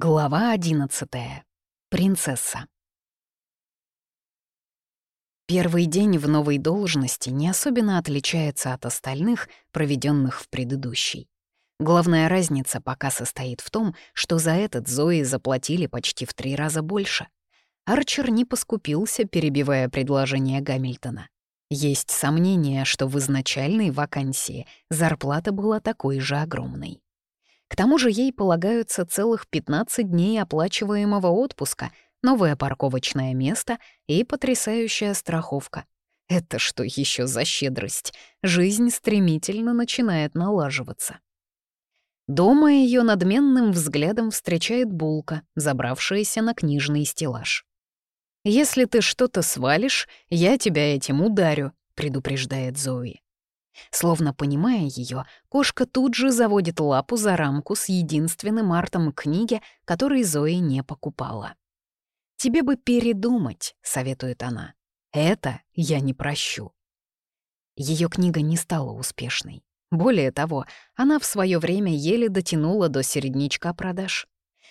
Глава одиннадцатая. Принцесса. Первый день в новой должности не особенно отличается от остальных, проведенных в предыдущей. Главная разница пока состоит в том, что за этот Зои заплатили почти в три раза больше. Арчер не поскупился, перебивая предложение Гамильтона. Есть сомнение, что в изначальной вакансии зарплата была такой же огромной. К тому же ей полагаются целых 15 дней оплачиваемого отпуска, новое парковочное место и потрясающая страховка. Это что еще за щедрость? Жизнь стремительно начинает налаживаться. Дома ее надменным взглядом встречает булка, забравшаяся на книжный стеллаж. «Если ты что-то свалишь, я тебя этим ударю», — предупреждает Зои. Словно понимая ее, кошка тут же заводит лапу за рамку с единственным артом книги, который Зои не покупала. «Тебе бы передумать», — советует она. «Это я не прощу». Ее книга не стала успешной. Более того, она в свое время еле дотянула до середнячка продаж.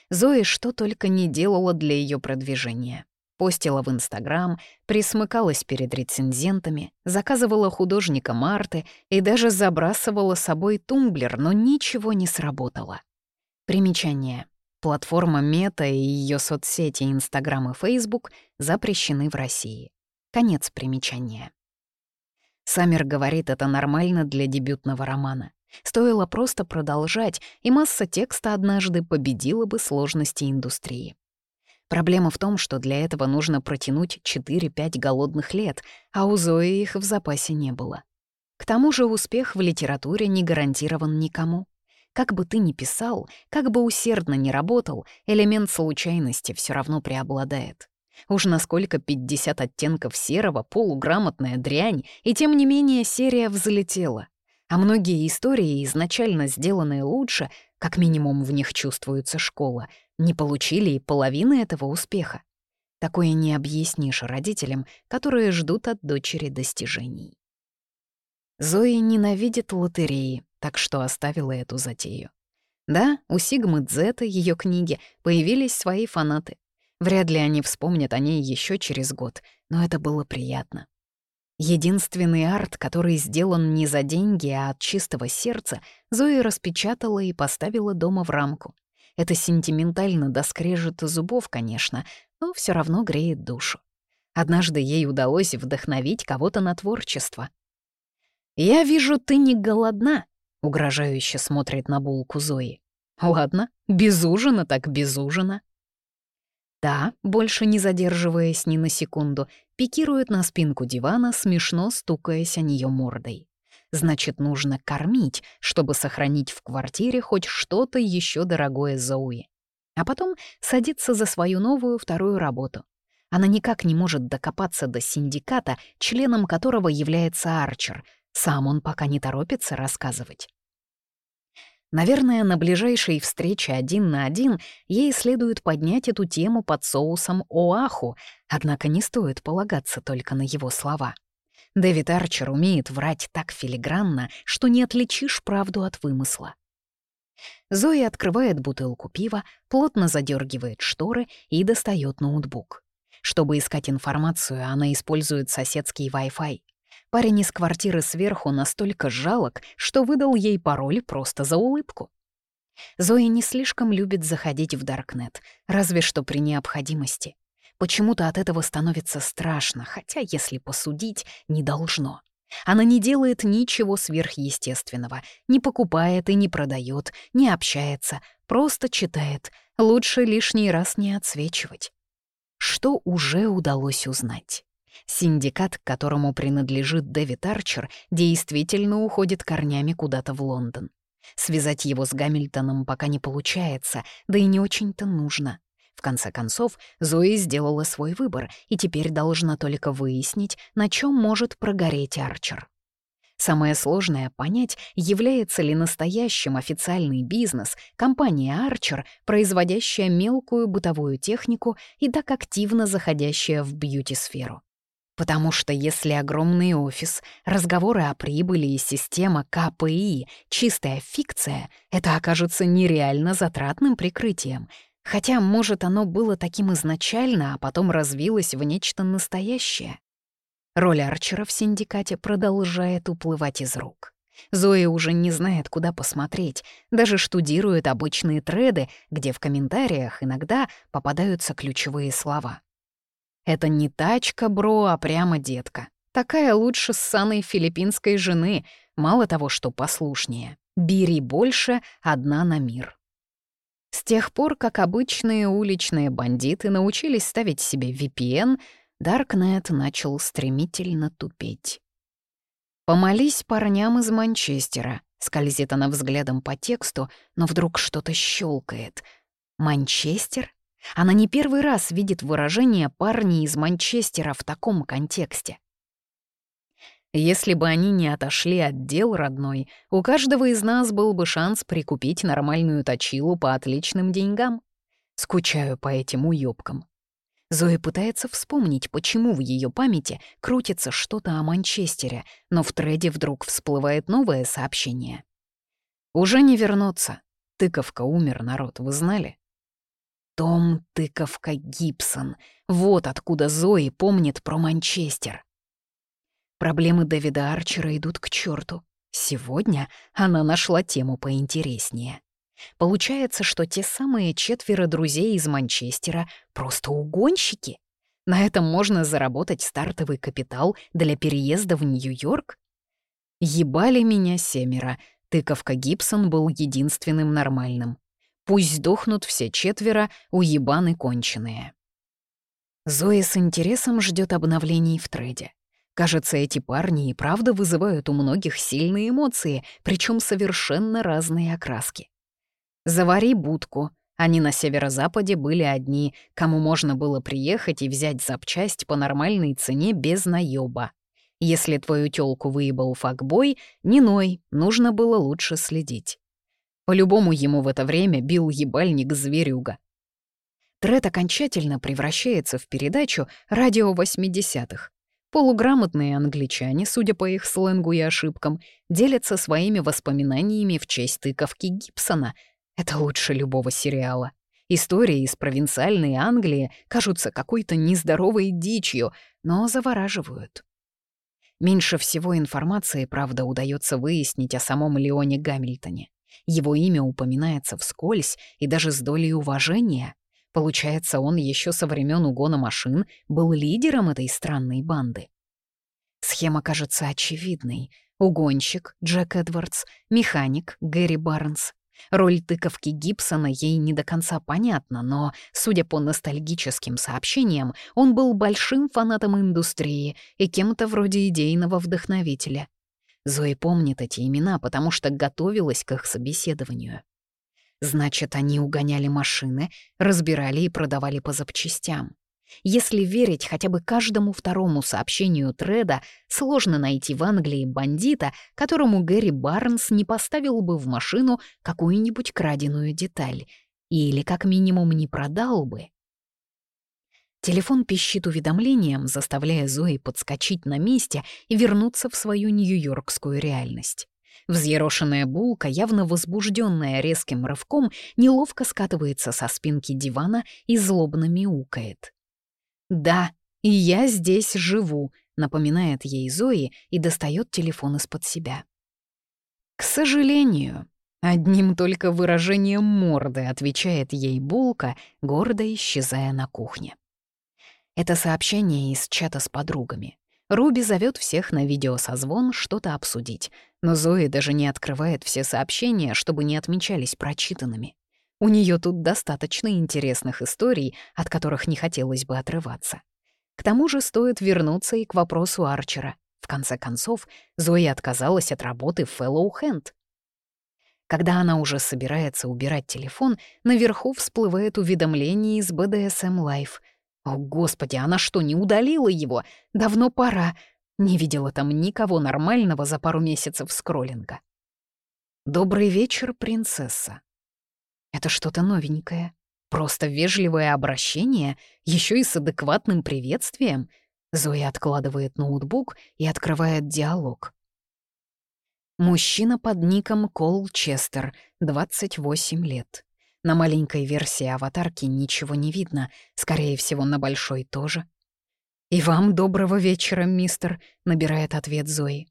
Зои что только не делала для ее продвижения постила в Инстаграм, присмыкалась перед рецензентами, заказывала художника Марты и даже забрасывала собой тумблер, но ничего не сработало. Примечание. Платформа Мета и ее соцсети Инстаграм и Фейсбук запрещены в России. Конец примечания. Саммер говорит, это нормально для дебютного романа. Стоило просто продолжать, и масса текста однажды победила бы сложности индустрии. Проблема в том, что для этого нужно протянуть 4-5 голодных лет, а у Зои их в запасе не было. К тому же успех в литературе не гарантирован никому. Как бы ты ни писал, как бы усердно ни работал, элемент случайности все равно преобладает. Уж насколько 50 оттенков серого, полуграмотная дрянь, и тем не менее серия взлетела. А многие истории, изначально сделанные лучше, как минимум в них чувствуется школа, не получили и половины этого успеха. Такое не объяснишь родителям, которые ждут от дочери достижений. Зои ненавидит лотереи, так что оставила эту затею. Да, у Сигмы Дзета, ее книги, появились свои фанаты. Вряд ли они вспомнят о ней еще через год, но это было приятно. Единственный арт, который сделан не за деньги, а от чистого сердца, Зои распечатала и поставила дома в рамку. Это сентиментально до скрежета зубов, конечно, но все равно греет душу. Однажды ей удалось вдохновить кого-то на творчество. «Я вижу, ты не голодна», — угрожающе смотрит на булку Зои. «Ладно, без ужина так без ужина». Да, больше не задерживаясь ни на секунду, пикирует на спинку дивана, смешно стукаясь о нее мордой. Значит, нужно кормить, чтобы сохранить в квартире хоть что-то еще дорогое Зоуи. А потом садиться за свою новую вторую работу. Она никак не может докопаться до синдиката, членом которого является Арчер. Сам он пока не торопится рассказывать. Наверное, на ближайшей встрече один на один ей следует поднять эту тему под соусом Оаху, однако не стоит полагаться только на его слова. Дэвид Арчер умеет врать так филигранно, что не отличишь правду от вымысла. Зоя открывает бутылку пива, плотно задергивает шторы и достает ноутбук. Чтобы искать информацию, она использует соседский Wi-Fi. Парень из квартиры сверху настолько жалок, что выдал ей пароль просто за улыбку. Зоя не слишком любит заходить в Даркнет, разве что при необходимости. Почему-то от этого становится страшно, хотя, если посудить, не должно. Она не делает ничего сверхъестественного, не покупает и не продает, не общается, просто читает. Лучше лишний раз не отсвечивать. Что уже удалось узнать? Синдикат, к которому принадлежит Дэвид Арчер, действительно уходит корнями куда-то в Лондон. Связать его с Гамильтоном пока не получается, да и не очень-то нужно. В конце концов, Зои сделала свой выбор и теперь должна только выяснить, на чем может прогореть Арчер. Самое сложное — понять, является ли настоящим официальный бизнес компания Archer, производящая мелкую бытовую технику и так активно заходящая в бьюти-сферу. Потому что если огромный офис, разговоры о прибыли и система КПИ — чистая фикция, это окажется нереально затратным прикрытием — Хотя, может, оно было таким изначально, а потом развилось в нечто настоящее. Роль Арчера в синдикате продолжает уплывать из рук. Зоя уже не знает, куда посмотреть, даже штудирует обычные треды, где в комментариях иногда попадаются ключевые слова. «Это не тачка, бро, а прямо детка. Такая лучше с саной филиппинской жены, мало того, что послушнее. Бери больше, одна на мир». С тех пор, как обычные уличные бандиты научились ставить себе VPN, Даркнет начал стремительно тупеть. «Помолись парням из Манчестера», — скользит она взглядом по тексту, но вдруг что-то щелкает. «Манчестер?» Она не первый раз видит выражение «парни из Манчестера» в таком контексте. Если бы они не отошли от дел родной, у каждого из нас был бы шанс прикупить нормальную точилу по отличным деньгам. Скучаю по этим уёбкам. Зоя пытается вспомнить, почему в ее памяти крутится что-то о Манчестере, но в треде вдруг всплывает новое сообщение. «Уже не вернуться. Тыковка умер, народ, вы знали?» Том Тыковка Гибсон. Вот откуда Зои помнит про Манчестер. Проблемы Дэвида Арчера идут к черту. Сегодня она нашла тему поинтереснее. Получается, что те самые четверо друзей из Манчестера просто угонщики. На этом можно заработать стартовый капитал для переезда в Нью-Йорк? Ебали меня семеро. Тыковка Гибсон был единственным нормальным. Пусть сдохнут все четверо, уебаны конченые. Зоя с интересом ждет обновлений в трейде. Кажется, эти парни и правда вызывают у многих сильные эмоции, причем совершенно разные окраски. Завари будку. Они на северо-западе были одни, кому можно было приехать и взять запчасть по нормальной цене без наёба. Если твою тёлку выебал факбой, не ной, нужно было лучше следить. По-любому ему в это время бил ебальник зверюга. Трет окончательно превращается в передачу радио 80-х. Полуграмотные англичане, судя по их сленгу и ошибкам, делятся своими воспоминаниями в честь тыковки Гибсона — это лучше любого сериала. Истории из провинциальной Англии кажутся какой-то нездоровой дичью, но завораживают. Меньше всего информации, правда, удается выяснить о самом Леоне Гамильтоне. Его имя упоминается вскользь и даже с долей уважения. Получается, он еще со времен угона машин был лидером этой странной банды. Схема кажется очевидной. Угонщик Джек Эдвардс, механик Гэри Барнс, Роль тыковки Гибсона ей не до конца понятна, но, судя по ностальгическим сообщениям, он был большим фанатом индустрии и кем-то вроде идейного вдохновителя. Зои помнит эти имена, потому что готовилась к их собеседованию. Значит, они угоняли машины, разбирали и продавали по запчастям. Если верить хотя бы каждому второму сообщению Треда, сложно найти в Англии бандита, которому Гэри Барнс не поставил бы в машину какую-нибудь краденую деталь. Или как минимум не продал бы. Телефон пищит уведомлением, заставляя Зои подскочить на месте и вернуться в свою нью-йоркскую реальность. Взъерошенная булка, явно возбужденная резким рывком, неловко скатывается со спинки дивана и злобно мяукает. «Да, и я здесь живу», — напоминает ей Зои и достает телефон из-под себя. «К сожалению», — одним только выражением морды отвечает ей Булка, гордо исчезая на кухне. Это сообщение из чата с подругами. Руби зовет всех на видеосозвон что-то обсудить, но Зои даже не открывает все сообщения, чтобы не отмечались прочитанными. У нее тут достаточно интересных историй, от которых не хотелось бы отрываться. К тому же стоит вернуться и к вопросу Арчера. В конце концов, Зоя отказалась от работы в Fellow Hand. Когда она уже собирается убирать телефон, наверху всплывает уведомление из BDSM Life. О, господи, она что, не удалила его? Давно пора. Не видела там никого нормального за пару месяцев скроллинга. «Добрый вечер, принцесса. Это что-то новенькое. Просто вежливое обращение, еще и с адекватным приветствием. Зоя откладывает ноутбук и открывает диалог. Мужчина под ником Кол Честер, 28 лет. На маленькой версии аватарки ничего не видно, скорее всего, на большой тоже. «И вам доброго вечера, мистер», — набирает ответ Зои.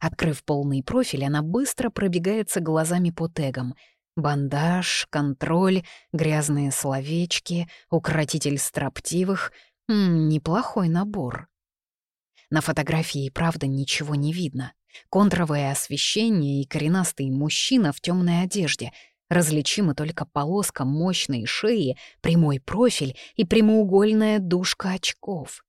Открыв полный профиль, она быстро пробегается глазами по тегам. Бандаж, контроль, грязные словечки, укротитель строптивых. Неплохой набор. На фотографии, правда, ничего не видно. Контровое освещение и коренастый мужчина в темной одежде. Различимы только полоска мощной шеи, прямой профиль и прямоугольная дужка очков.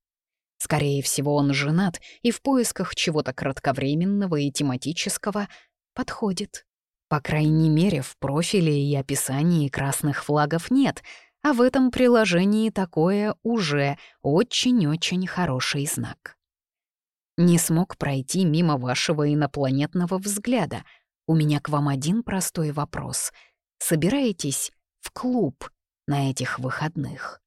Скорее всего, он женат и в поисках чего-то кратковременного и тематического подходит. По крайней мере, в профиле и описании красных флагов нет, а в этом приложении такое уже очень-очень хороший знак. Не смог пройти мимо вашего инопланетного взгляда. У меня к вам один простой вопрос. Собираетесь в клуб на этих выходных?